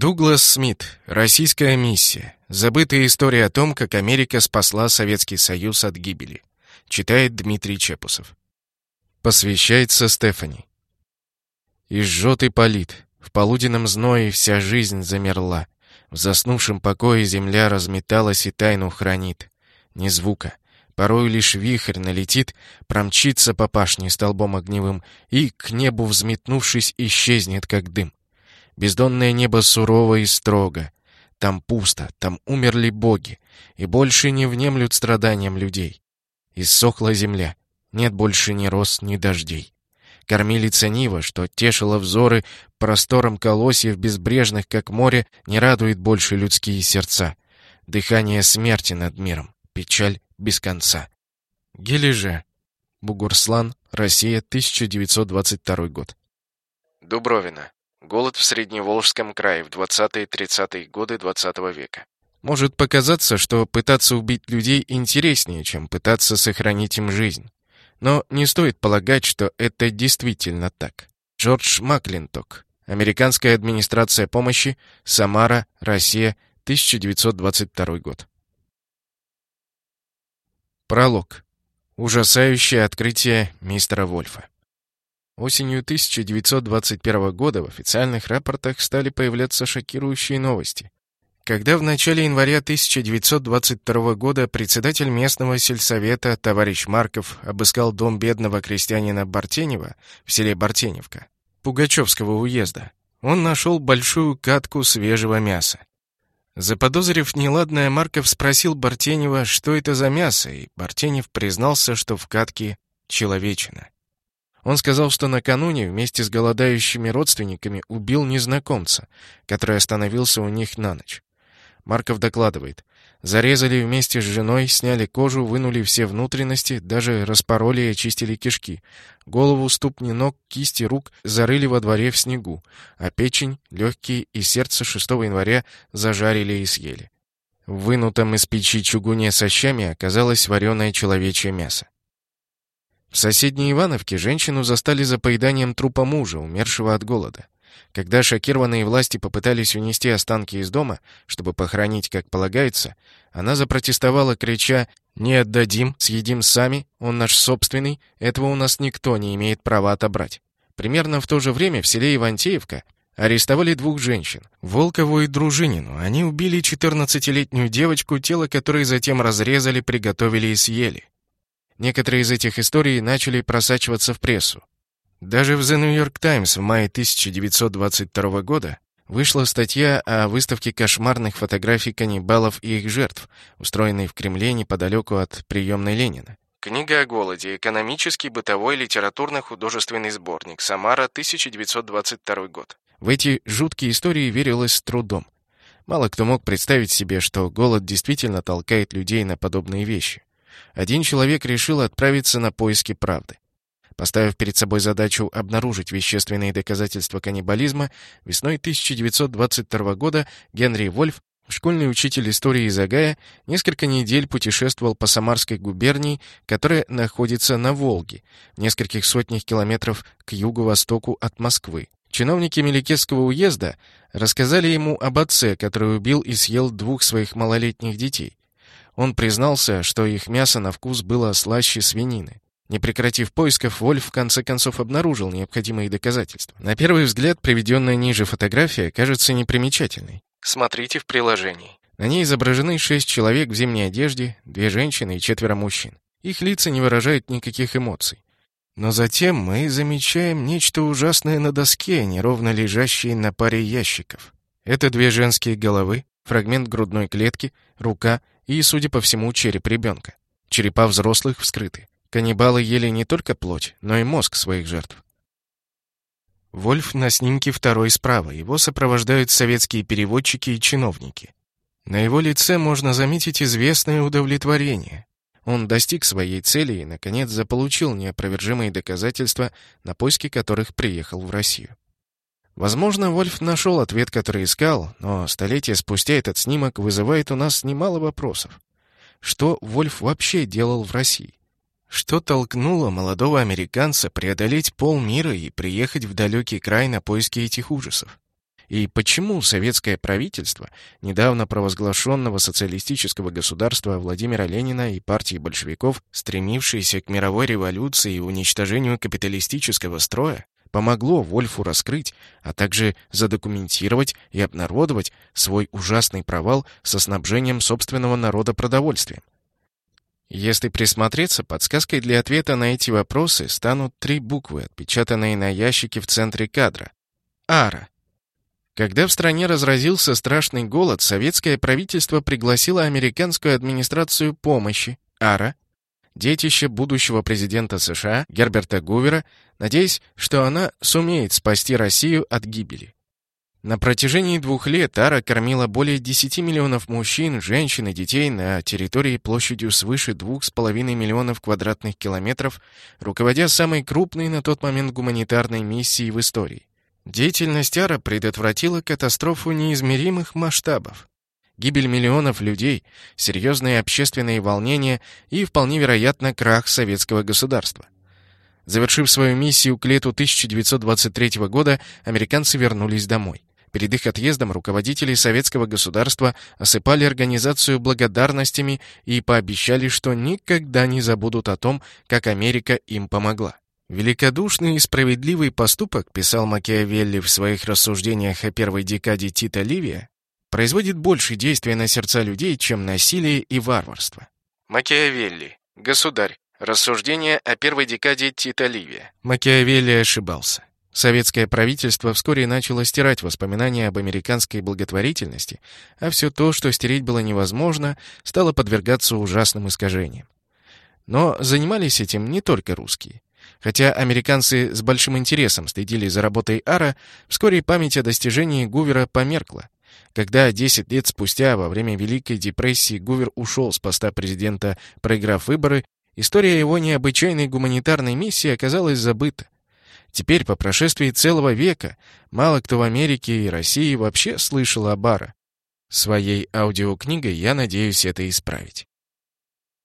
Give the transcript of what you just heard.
Дуглас Смит. Российская миссия. Забытая история о том, как Америка спасла Советский Союз от гибели. Читает Дмитрий Чепусов. Посвящается Стефани. И жжет и палит. В полуденном зное вся жизнь замерла. В заснувшем покое земля разметалась и тайну хранит. Ни звука. Порой лишь вихрь налетит, промчится по пашне столбом огневым и, к небу взметнувшись, исчезнет, как дым. Бездонное небо сурово и строго. Там пусто, там умерли боги, и больше не внемлют страданиям людей. Иссохла земля, нет больше ни роз, ни дождей. Кормилица Нива, что тешила взоры простором колосьев безбрежных, как море, не радует больше людские сердца. Дыхание смерти над миром, печаль без конца. Гележе. Бугурслан, Россия, 1922 год. Дубровина. Голод в Средневолжском крае в 20-30-е годы XX -го века. Может показаться, что пытаться убить людей интереснее, чем пытаться сохранить им жизнь. Но не стоит полагать, что это действительно так. Джордж Маклинток. Американская администрация помощи. Самара, Россия, 1922 год. Пролог. Ужасающее открытие мистера Вольфа. Осенью 1921 года в официальных рапортах стали появляться шокирующие новости. Когда в начале января 1922 года председатель местного сельсовета товарищ Марков обыскал дом бедного крестьянина Бартенева в селе Бартеневка Пугачевского уезда, он нашел большую катку свежего мяса. Заподозрив неладное, Марков спросил Бартенева, что это за мясо, и Бартенев признался, что в катке человечина. Он сказал, что накануне вместе с голодающими родственниками убил незнакомца, который остановился у них на ночь. Марков докладывает. Зарезали вместе с женой, сняли кожу, вынули все внутренности, даже распороли и очистили кишки. Голову, ступни ног, кисти рук зарыли во дворе в снегу, а печень, легкие и сердце 6 января зажарили и съели. В вынутом из печи чугуне со щами оказалось вареное человечье мясо. В соседней Ивановке женщину застали за поеданием трупа мужа, умершего от голода. Когда шокированные власти попытались унести останки из дома, чтобы похоронить, как полагается, она запротестовала, крича «Не отдадим, съедим сами, он наш собственный, этого у нас никто не имеет права отобрать». Примерно в то же время в селе Ивантеевка арестовали двух женщин, Волкову и Дружинину. Они убили 14-летнюю девочку, тело которой затем разрезали, приготовили и съели. Некоторые из этих историй начали просачиваться в прессу. Даже в The New York Times в мае 1922 года вышла статья о выставке кошмарных фотографий каннибалов и их жертв, устроенной в Кремле неподалеку от приемной Ленина. Книга о голоде. Экономический, бытовой, литературно-художественный сборник. Самара, 1922 год. В эти жуткие истории верилось с трудом. Мало кто мог представить себе, что голод действительно толкает людей на подобные вещи. Один человек решил отправиться на поиски правды. Поставив перед собой задачу обнаружить вещественные доказательства каннибализма, весной 1922 года Генри Вольф, школьный учитель истории из Агая, несколько недель путешествовал по Самарской губернии, которая находится на Волге, в нескольких сотнях километров к юго-востоку от Москвы. Чиновники Меликесского уезда рассказали ему об отце, который убил и съел двух своих малолетних детей. Он признался, что их мясо на вкус было слаще свинины. Не прекратив поисков, Вольф в конце концов обнаружил необходимые доказательства. На первый взгляд, приведенная ниже фотография кажется непримечательной. Смотрите в приложении. На ней изображены шесть человек в зимней одежде, две женщины и четверо мужчин. Их лица не выражают никаких эмоций. Но затем мы замечаем нечто ужасное на доске, неровно лежащей на паре ящиков. Это две женские головы, фрагмент грудной клетки, рука и, судя по всему, череп ребенка. Черепа взрослых вскрыты. Каннибалы ели не только плоть, но и мозг своих жертв. Вольф на снимке второй справа. Его сопровождают советские переводчики и чиновники. На его лице можно заметить известное удовлетворение. Он достиг своей цели и, наконец, заполучил неопровержимые доказательства, на поиски которых приехал в Россию. Возможно, Вольф нашел ответ, который искал, но столетия спустя этот снимок вызывает у нас немало вопросов. Что Вольф вообще делал в России? Что толкнуло молодого американца преодолеть полмира и приехать в далекий край на поиски этих ужасов? И почему советское правительство, недавно провозглашенного социалистического государства Владимира Ленина и партии большевиков, стремившееся к мировой революции и уничтожению капиталистического строя, помогло Вольфу раскрыть, а также задокументировать и обнародовать свой ужасный провал со снабжением собственного народа продовольствием? Если присмотреться, подсказкой для ответа на эти вопросы станут три буквы, отпечатанные на ящике в центре кадра. АРА. Когда в стране разразился страшный голод, советское правительство пригласило американскую администрацию помощи, АРА, детище будущего президента США Герберта Гувера, надеясь, что она сумеет спасти Россию от гибели. На протяжении двух лет Ара кормила более 10 миллионов мужчин, женщин и детей на территории площадью свыше 2,5 миллионов квадратных километров, руководя самой крупной на тот момент гуманитарной миссией в истории. Деятельность Ара предотвратила катастрофу неизмеримых масштабов. Гибель миллионов людей, серьезные общественные волнения и, вполне вероятно, крах советского государства. Завершив свою миссию к лету 1923 года, американцы вернулись домой. Перед их отъездом руководители советского государства осыпали организацию благодарностями и пообещали, что никогда не забудут о том, как Америка им помогла. «Великодушный и справедливый поступок», писал Макиавелли в своих рассуждениях о первой декаде Тита Ливия, производит больше действия на сердца людей, чем насилие и варварство. Макиавелли. Государь. Рассуждения о первой декаде Тита Ливия. Макиавелли ошибался. Советское правительство вскоре начало стирать воспоминания об американской благотворительности, а все то, что стереть было невозможно, стало подвергаться ужасным искажениям. Но занимались этим не только русские. Хотя американцы с большим интересом следили за работой Ара, вскоре память о достижении Гувера померкла. Когда 10 лет спустя, во время Великой депрессии, Гувер ушел с поста президента, проиграв выборы, история его необычайной гуманитарной миссии оказалась забыта. Теперь, по прошествии целого века, мало кто в Америке и России вообще слышал о Бара. Своей аудиокнигой я надеюсь это исправить.